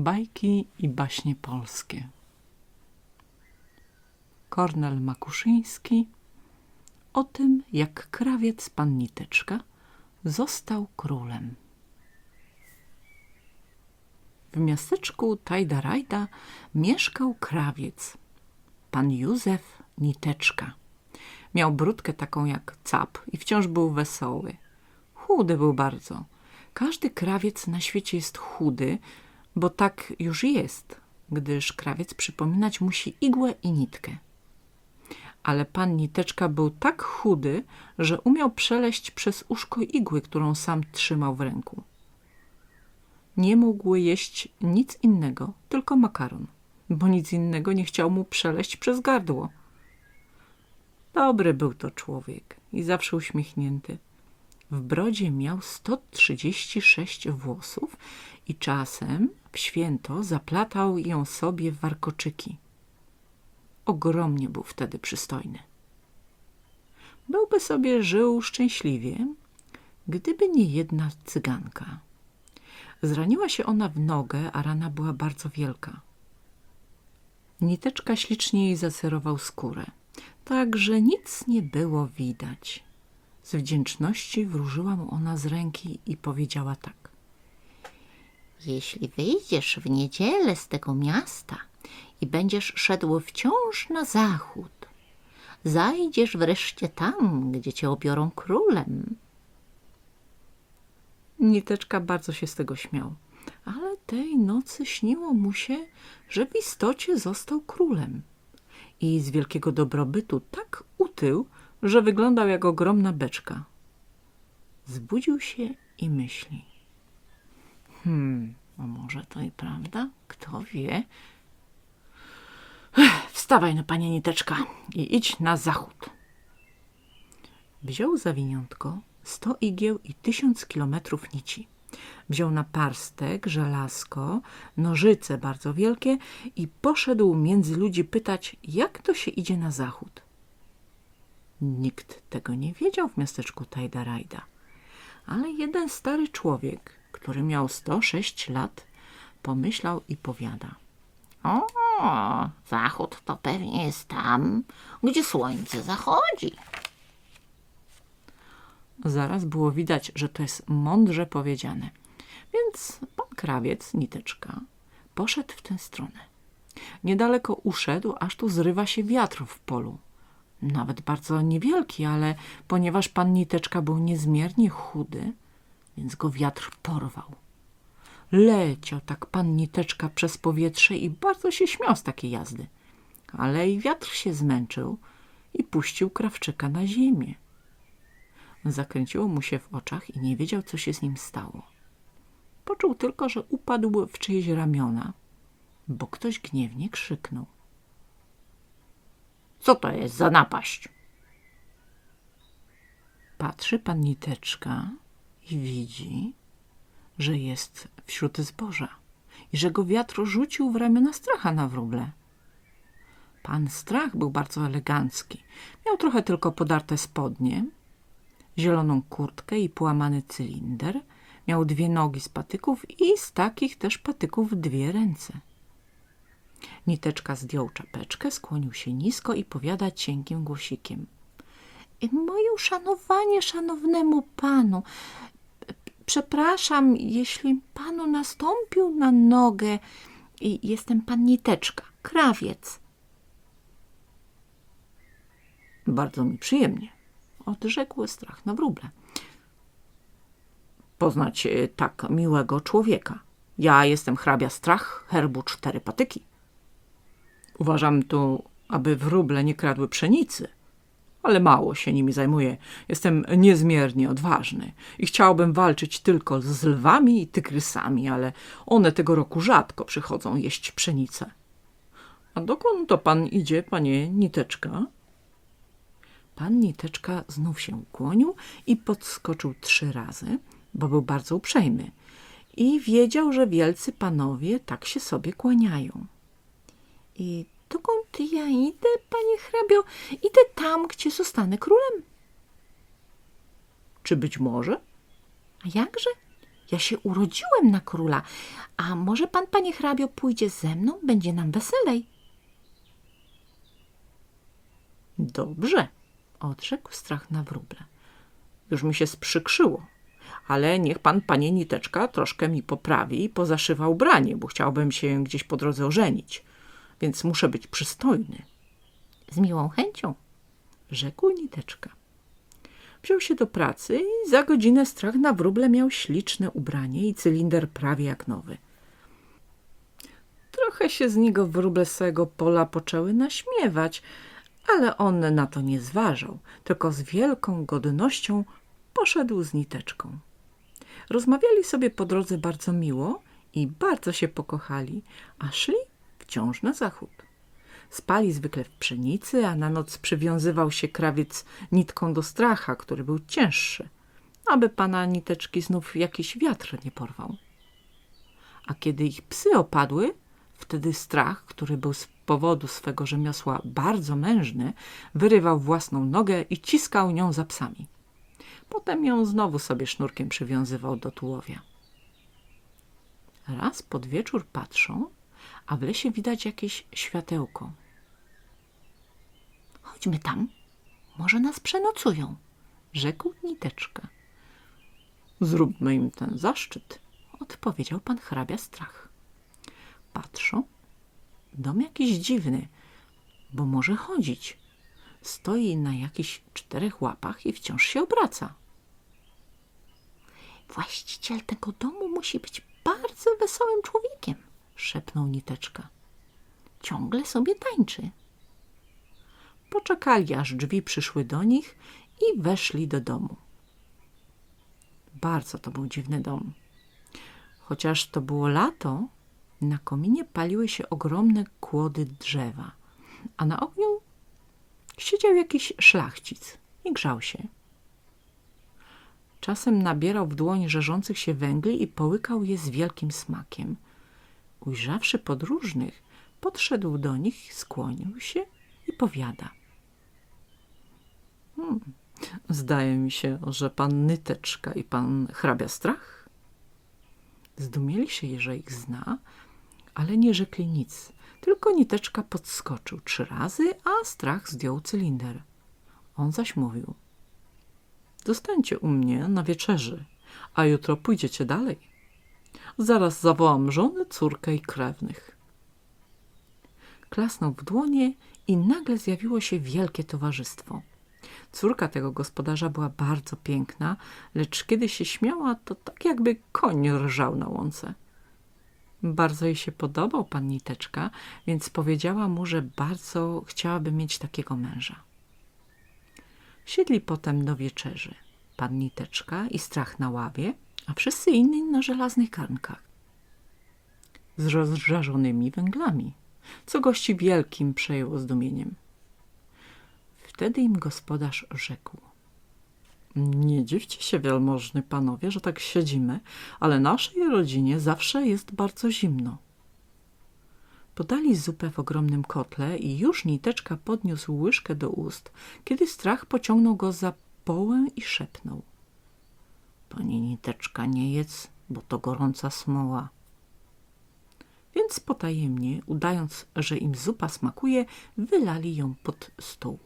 Bajki i baśnie polskie. Kornel Makuszyński o tym, jak krawiec pan Niteczka został królem. W miasteczku Tajdarajda mieszkał krawiec, pan Józef Niteczka. Miał brudkę taką jak cap i wciąż był wesoły. Chudy był bardzo. Każdy krawiec na świecie jest chudy, bo tak już jest, gdyż krawiec przypominać musi igłę i nitkę. Ale pan Niteczka był tak chudy, że umiał przeleść przez uszko igły, którą sam trzymał w ręku. Nie mógł jeść nic innego, tylko makaron, bo nic innego nie chciał mu przeleść przez gardło. Dobry był to człowiek i zawsze uśmiechnięty. W brodzie miał 136 włosów i czasem w święto zaplatał ją sobie w warkoczyki. Ogromnie był wtedy przystojny. Byłby sobie żył szczęśliwie, gdyby nie jedna cyganka. Zraniła się ona w nogę, a rana była bardzo wielka. Niteczka ślicznie jej zaserował skórę, tak że nic nie było widać. Z wdzięczności wróżyła mu ona z ręki i powiedziała tak. Jeśli wyjdziesz w niedzielę z tego miasta i będziesz szedł wciąż na zachód, zajdziesz wreszcie tam, gdzie cię obiorą królem. Niteczka bardzo się z tego śmiał, ale tej nocy śniło mu się, że w istocie został królem i z wielkiego dobrobytu tak utył, że wyglądał jak ogromna beczka. Zbudził się i myśli. Hmm, a może to i prawda? Kto wie? Wstawaj no, panie Niteczka, i idź na zachód. Wziął zawiniątko, sto igieł i tysiąc kilometrów nici. Wziął na parstek, żelazko, nożyce bardzo wielkie i poszedł między ludzi pytać, jak to się idzie na zachód. Nikt tego nie wiedział w miasteczku Tajdarajda, ale jeden stary człowiek, który miał 106 lat, pomyślał i powiada. O, zachód to pewnie jest tam, gdzie słońce zachodzi. Zaraz było widać, że to jest mądrze powiedziane. Więc pan krawiec, niteczka, poszedł w tę stronę. Niedaleko uszedł, aż tu zrywa się wiatr w polu. Nawet bardzo niewielki, ale ponieważ pan niteczka był niezmiernie chudy, więc go wiatr porwał. Leciał tak pan niteczka przez powietrze i bardzo się śmiał z takiej jazdy. Ale i wiatr się zmęczył i puścił krawczyka na ziemię. Zakręciło mu się w oczach i nie wiedział, co się z nim stało. Poczuł tylko, że upadł w czyjeś ramiona, bo ktoś gniewnie krzyknął. Co to jest za napaść? Patrzy pan Niteczka i widzi, że jest wśród zboża i że go wiatr rzucił w ramiona stracha na wróble. Pan Strach był bardzo elegancki. Miał trochę tylko podarte spodnie, zieloną kurtkę i połamany cylinder. Miał dwie nogi z patyków i z takich też patyków dwie ręce. Niteczka zdjął czapeczkę, skłonił się nisko i powiada cienkim głosikiem. Moje uszanowanie szanownemu panu. Przepraszam, jeśli panu nastąpił na nogę. Jestem pan Niteczka, krawiec. Bardzo mi przyjemnie, odrzekł strach na wróble. Poznać e, tak miłego człowieka. Ja jestem hrabia Strach, herbu cztery patyki. Uważam tu, aby wróble nie kradły pszenicy, ale mało się nimi zajmuję. Jestem niezmiernie odważny i chciałbym walczyć tylko z lwami i tygrysami, ale one tego roku rzadko przychodzą jeść pszenicę. A dokąd to pan idzie, panie Niteczka? Pan Niteczka znów się ukłonił i podskoczył trzy razy, bo był bardzo uprzejmy i wiedział, że wielcy panowie tak się sobie kłaniają. I dokąd ja idę, panie hrabio? Idę tam, gdzie zostanę królem. Czy być może? A jakże? Ja się urodziłem na króla. A może pan, panie hrabio, pójdzie ze mną? Będzie nam weselej. Dobrze, odrzekł strach na wróble. Już mi się sprzykrzyło, ale niech pan, panie Niteczka, troszkę mi poprawi i pozaszywa ubranie, bo chciałbym się gdzieś po drodze ożenić, więc muszę być przystojny, Z miłą chęcią. rzekł Niteczka. Wziął się do pracy i za godzinę strach na wróble miał śliczne ubranie i cylinder prawie jak nowy. Trochę się z niego wróble z pola poczęły naśmiewać, ale on na to nie zważał, tylko z wielką godnością poszedł z niteczką. Rozmawiali sobie po drodze bardzo miło i bardzo się pokochali, a szli wciąż na zachód. Spali zwykle w pszenicy, a na noc przywiązywał się krawiec nitką do stracha, który był cięższy, aby pana niteczki znów jakiś wiatr nie porwał. A kiedy ich psy opadły, wtedy strach, który był z powodu swego rzemiosła bardzo mężny, wyrywał własną nogę i ciskał nią za psami. Potem ją znowu sobie sznurkiem przywiązywał do tułowia. Raz pod wieczór patrzą, a w lesie widać jakieś światełko. Chodźmy tam. Może nas przenocują. Rzekł Niteczka. Zróbmy im ten zaszczyt, odpowiedział pan hrabia strach. Patrzą, dom jakiś dziwny, bo może chodzić. Stoi na jakichś czterech łapach i wciąż się obraca. Właściciel tego domu musi być bardzo wesołym człowiekiem, Szepnął Niteczka. ciągle sobie tańczy. Poczekali, aż drzwi przyszły do nich i weszli do domu. Bardzo to był dziwny dom. Chociaż to było lato, na kominie paliły się ogromne kłody drzewa, a na ogniu siedział jakiś szlachcic i grzał się. Czasem nabierał w dłoń żarzących się węgli i połykał je z wielkim smakiem. Ujrzawszy podróżnych, podszedł do nich, skłonił się i powiada. Hmm, zdaje mi się, że pan Nyteczka i pan hrabia strach? Zdumieli się, że ich zna, ale nie rzekli nic. Tylko Niteczka podskoczył trzy razy, a strach zdjął cylinder. On zaś mówił. Zostańcie u mnie na wieczerzy, a jutro pójdziecie dalej. Zaraz zawołam żonę, córkę i krewnych. Klasnął w dłonie i nagle zjawiło się wielkie towarzystwo. Córka tego gospodarza była bardzo piękna, lecz kiedy się śmiała, to tak jakby koń rżał na łące. Bardzo jej się podobał pan Niteczka, więc powiedziała mu, że bardzo chciałaby mieć takiego męża. Siedli potem do wieczerzy. Pan Niteczka i strach na ławie, a wszyscy inni na żelaznych garnkach. Z rozżarzonymi węglami, co gości wielkim przejęło zdumieniem. Wtedy im gospodarz rzekł. Nie dziwcie się, wielmożny panowie, że tak siedzimy, ale naszej rodzinie zawsze jest bardzo zimno. Podali zupę w ogromnym kotle i już Niteczka podniósł łyżkę do ust, kiedy strach pociągnął go za połę i szepnął. Pani Niteczka, nie jedz, bo to gorąca smoła. Więc potajemnie, udając, że im zupa smakuje, wylali ją pod stół.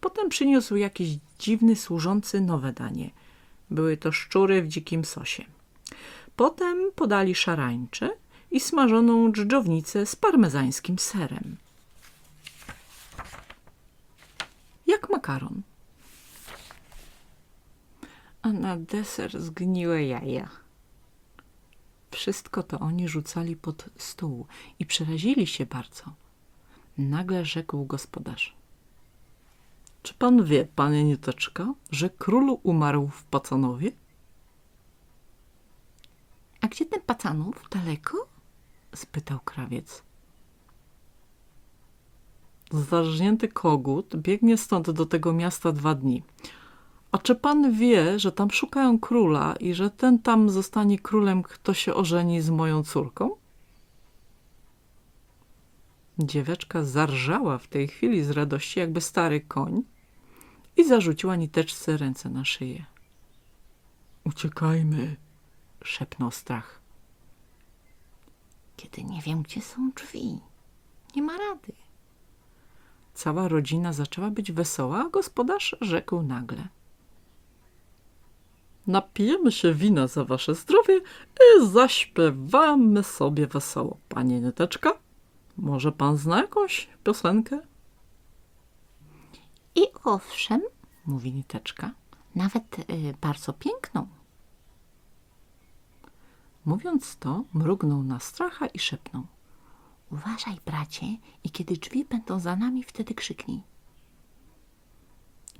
Potem przyniósł jakiś dziwny, służący nowe danie. Były to szczury w dzikim sosie. Potem podali szarańcze i smażoną dżdżownicę z parmezańskim serem. Jak makaron. A na deser zgniłe jaja. Wszystko to oni rzucali pod stół i przerazili się bardzo. Nagle rzekł gospodarz. Czy pan wie, panie Niteczka, że król umarł w Pacanowie? A gdzie ten pacanów? Daleko? spytał krawiec. Zarżnięty kogut biegnie stąd do tego miasta dwa dni. A czy pan wie, że tam szukają króla i że ten tam zostanie królem, kto się ożeni z moją córką? Dzieweczka zarżała w tej chwili z radości, jakby stary koń i zarzuciła niteczce ręce na szyję. Uciekajmy, szepnął strach. Kiedy nie wiem, gdzie są drzwi. Nie ma rady. Cała rodzina zaczęła być wesoła, a gospodarz rzekł nagle. Napijemy się wina za wasze zdrowie i zaśpiewamy sobie wesoło. Panie Nyteczka, może pan zna jakąś piosenkę? I owszem, Mówi Niteczka. nawet y, bardzo piękną. Mówiąc to, mrugnął na stracha i szepnął. Uważaj, bracie, i kiedy drzwi będą za nami, wtedy krzyknij.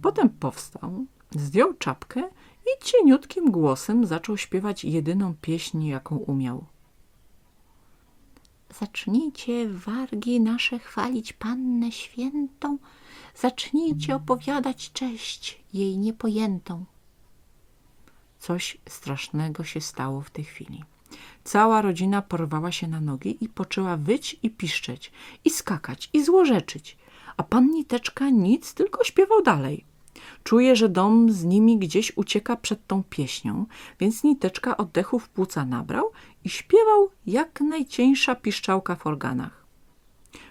Potem powstał, zdjął czapkę i cieniutkim głosem zaczął śpiewać jedyną pieśń, jaką umiał. Zacznijcie wargi nasze chwalić Pannę Świętą, zacznijcie opowiadać cześć jej niepojętą. Coś strasznego się stało w tej chwili. Cała rodzina porwała się na nogi i poczęła wyć i piszczeć, i skakać, i złorzeczyć. A pan Niteczka nic, tylko śpiewał dalej. Czuje, że dom z nimi gdzieś ucieka przed tą pieśnią, więc Niteczka oddechu w płuca nabrał i śpiewał jak najcieńsza piszczałka w organach.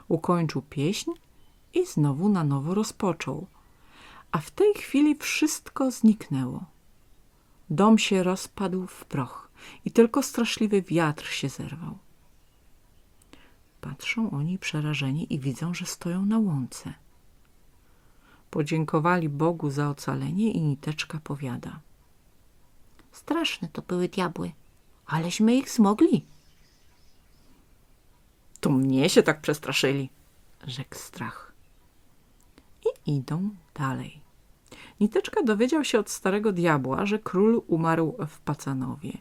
Ukończył pieśń i znowu na nowo rozpoczął. A w tej chwili wszystko zniknęło. Dom się rozpadł w proch i tylko straszliwy wiatr się zerwał. Patrzą oni przerażeni i widzą, że stoją na łące. Podziękowali Bogu za ocalenie i Niteczka powiada. Straszne to były diabły, aleśmy ich zmogli. To mnie się tak przestraszyli, rzekł strach. I idą dalej. Niteczka dowiedział się od starego diabła, że król umarł w Pacanowie,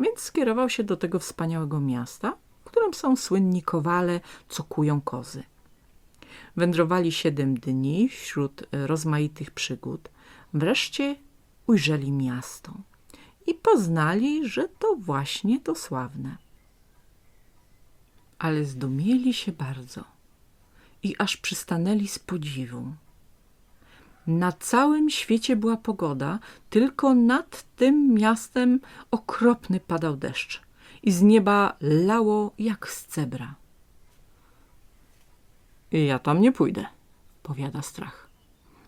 więc skierował się do tego wspaniałego miasta, w którym są słynni kowale, co kują kozy. Wędrowali siedem dni wśród e, rozmaitych przygód. Wreszcie ujrzeli miasto i poznali, że to właśnie to sławne. Ale zdumieli się bardzo i aż przystanęli z podziwu. Na całym świecie była pogoda, tylko nad tym miastem okropny padał deszcz i z nieba lało jak z cebra. Ja tam nie pójdę, powiada strach,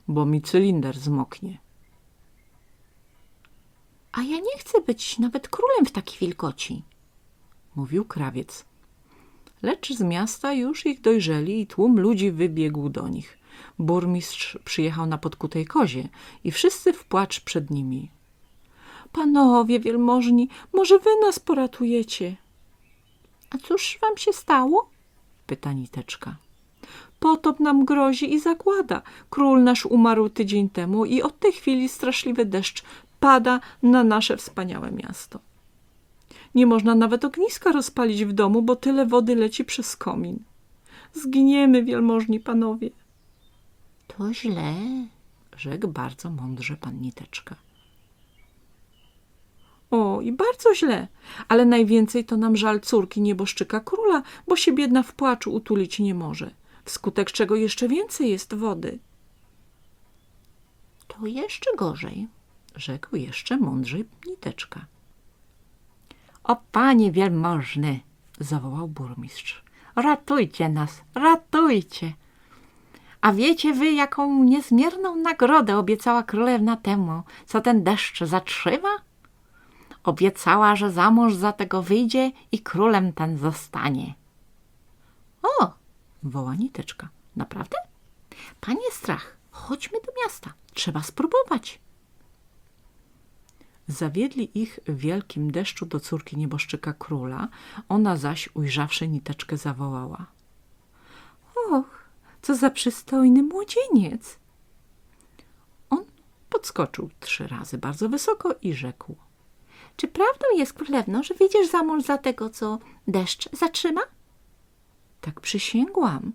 bo mi cylinder zmoknie. A ja nie chcę być nawet królem w takiej wilgoci. Mówił krawiec. Lecz z miasta już ich dojrzeli i tłum ludzi wybiegł do nich. Burmistrz przyjechał na podkutej kozie i wszyscy w płacz przed nimi. Panowie wielmożni, może wy nas poratujecie? A cóż wam się stało? Pyta Niteczka. Potop nam grozi i zagłada. Król nasz umarł tydzień temu i od tej chwili straszliwy deszcz pada na nasze wspaniałe miasto. Nie można nawet ogniska rozpalić w domu, bo tyle wody leci przez komin. Zginiemy, wielmożni panowie, To źle. rzekł bardzo mądrze pan Niteczka. O, i bardzo źle, ale najwięcej to nam żal córki nieboszczyka króla, bo się biedna w płaczu utulić nie może, wskutek czego jeszcze więcej jest wody, To jeszcze gorzej. rzekł jeszcze mądrzej Niteczka. O panie wielmożny, Zawołał burmistrz. ratujcie nas, ratujcie. A wiecie wy, jaką niezmierną nagrodę obiecała królewna temu, co ten deszcz zatrzyma? Obiecała, że za mąż za tego wyjdzie i królem ten zostanie. O, Woła Niteczka. naprawdę? Panie strach, chodźmy do miasta. Trzeba spróbować. Zawiedli ich w wielkim deszczu do córki nieboszczyka króla, ona zaś, ujrzawszy Niteczkę, zawołała. Och, co za przystojny młodzieniec! On podskoczył trzy razy bardzo wysoko i rzekł. Czy prawdą jest, królewno, że wyjdziesz za mąż za tego, co deszcz zatrzyma? Tak przysięgłam.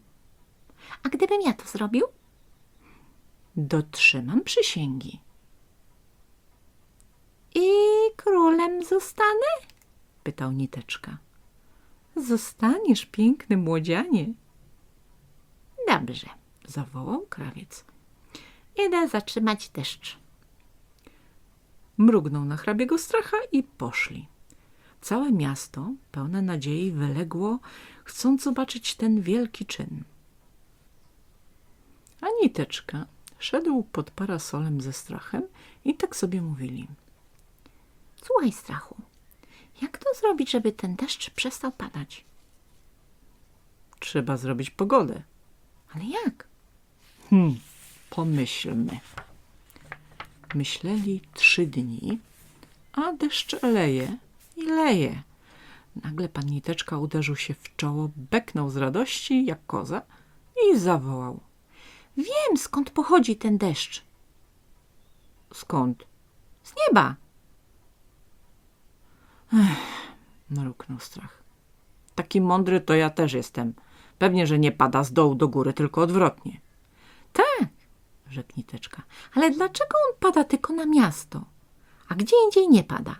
A gdybym ja to zrobił? Dotrzymam przysięgi. I królem zostanę? Pytał Niteczka. Zostaniesz piękny młodzianie, Dobrze, zawołał krawiec. idę zatrzymać deszcz. Mrugnął na hrabiego stracha i poszli. Całe miasto, pełne nadziei, wyległo, chcąc zobaczyć ten wielki czyn. A Niteczka szedł pod parasolem ze strachem i tak sobie mówili. Słuchaj, strachu, jak to zrobić, żeby ten deszcz przestał padać? Trzeba zrobić pogodę. Ale jak? Hmm, pomyślmy. Myśleli trzy dni, a deszcz leje i leje. Nagle pan Niteczka uderzył się w czoło, beknął z radości jak koza i zawołał. Wiem, skąd pochodzi ten deszcz. Skąd? Z nieba. Mruknął strach. Taki mądry to ja też jestem. Pewnie, że nie pada z dołu do góry, tylko odwrotnie. Tak, rzekł Niteczka. Ale dlaczego on pada tylko na miasto? A gdzie indziej nie pada?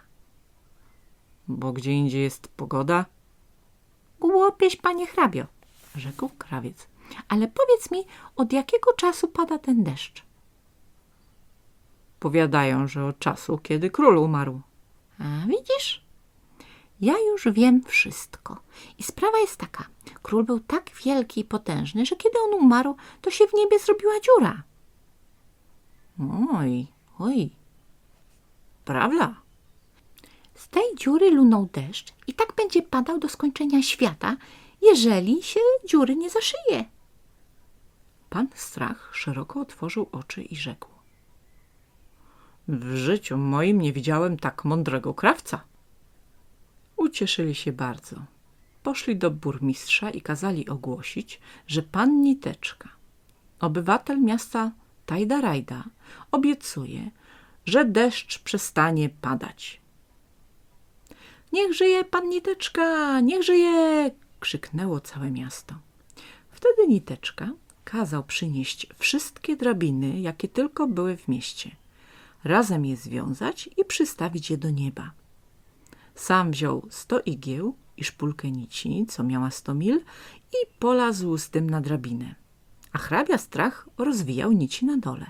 Bo gdzie indziej jest pogoda, Głupieś, panie hrabio, rzekł krawiec. Ale powiedz mi, od jakiego czasu pada ten deszcz? powiadają, że od czasu, kiedy król umarł. A widzisz? Ja już wiem wszystko. I sprawa jest taka. Król był tak wielki i potężny, że kiedy on umarł, to się w niebie zrobiła dziura. Oj, oj. Prawda? Tej dziury lunął deszcz i tak będzie padał do skończenia świata, jeżeli się dziury nie zaszyje. Pan Strach szeroko otworzył oczy i rzekł. W życiu moim nie widziałem tak mądrego krawca. Ucieszyli się bardzo. Poszli do burmistrza i kazali ogłosić, że pan Niteczka, obywatel miasta Tajdarajda, obiecuje, że deszcz przestanie padać. Niech żyje pan Niteczka, niech żyje! krzyknęło całe miasto. Wtedy Niteczka kazał przynieść wszystkie drabiny, jakie tylko były w mieście, razem je związać i przystawić je do nieba. Sam wziął sto igieł i szpulkę nici, co miała sto mil, i polazł z tym na drabinę. A hrabia strach rozwijał nici na dole.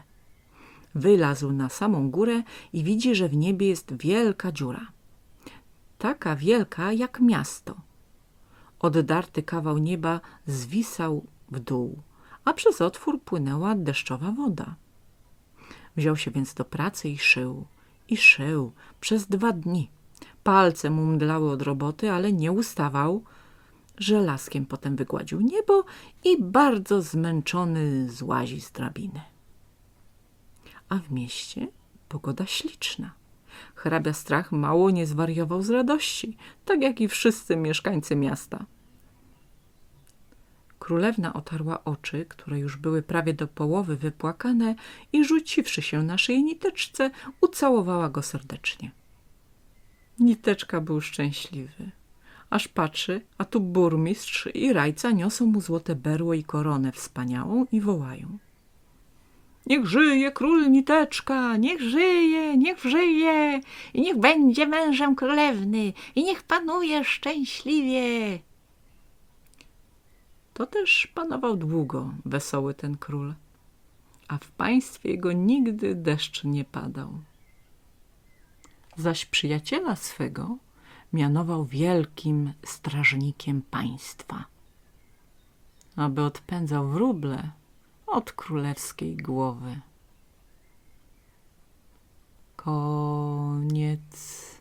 Wylazł na samą górę i widzi, że w niebie jest wielka dziura. Taka wielka jak miasto. Oddarty kawał nieba zwisał w dół, a przez otwór płynęła deszczowa woda. Wziął się więc do pracy i szył, i szył przez dwa dni. Palce mu mdlały od roboty, ale nie ustawał. Żelazkiem potem wygładził niebo i bardzo zmęczony złazi z drabiny. A w mieście pogoda śliczna. Hrabia Strach mało nie zwariował z radości, tak jak i wszyscy mieszkańcy miasta. Królewna otarła oczy, które już były prawie do połowy wypłakane i rzuciwszy się na szyję niteczce, ucałowała go serdecznie. Niteczka był szczęśliwy. Aż patrzy, a tu burmistrz i rajca niosą mu złote berło i koronę wspaniałą i wołają. Niech żyje król Niteczka, niech żyje, niech żyje I niech będzie mężem królewny i niech panuje szczęśliwie. To też panował długo wesoły ten król, a w państwie jego nigdy deszcz nie padał. Zaś przyjaciela swego mianował wielkim strażnikiem państwa, aby odpędzał wróble od królewskiej głowy. Koniec.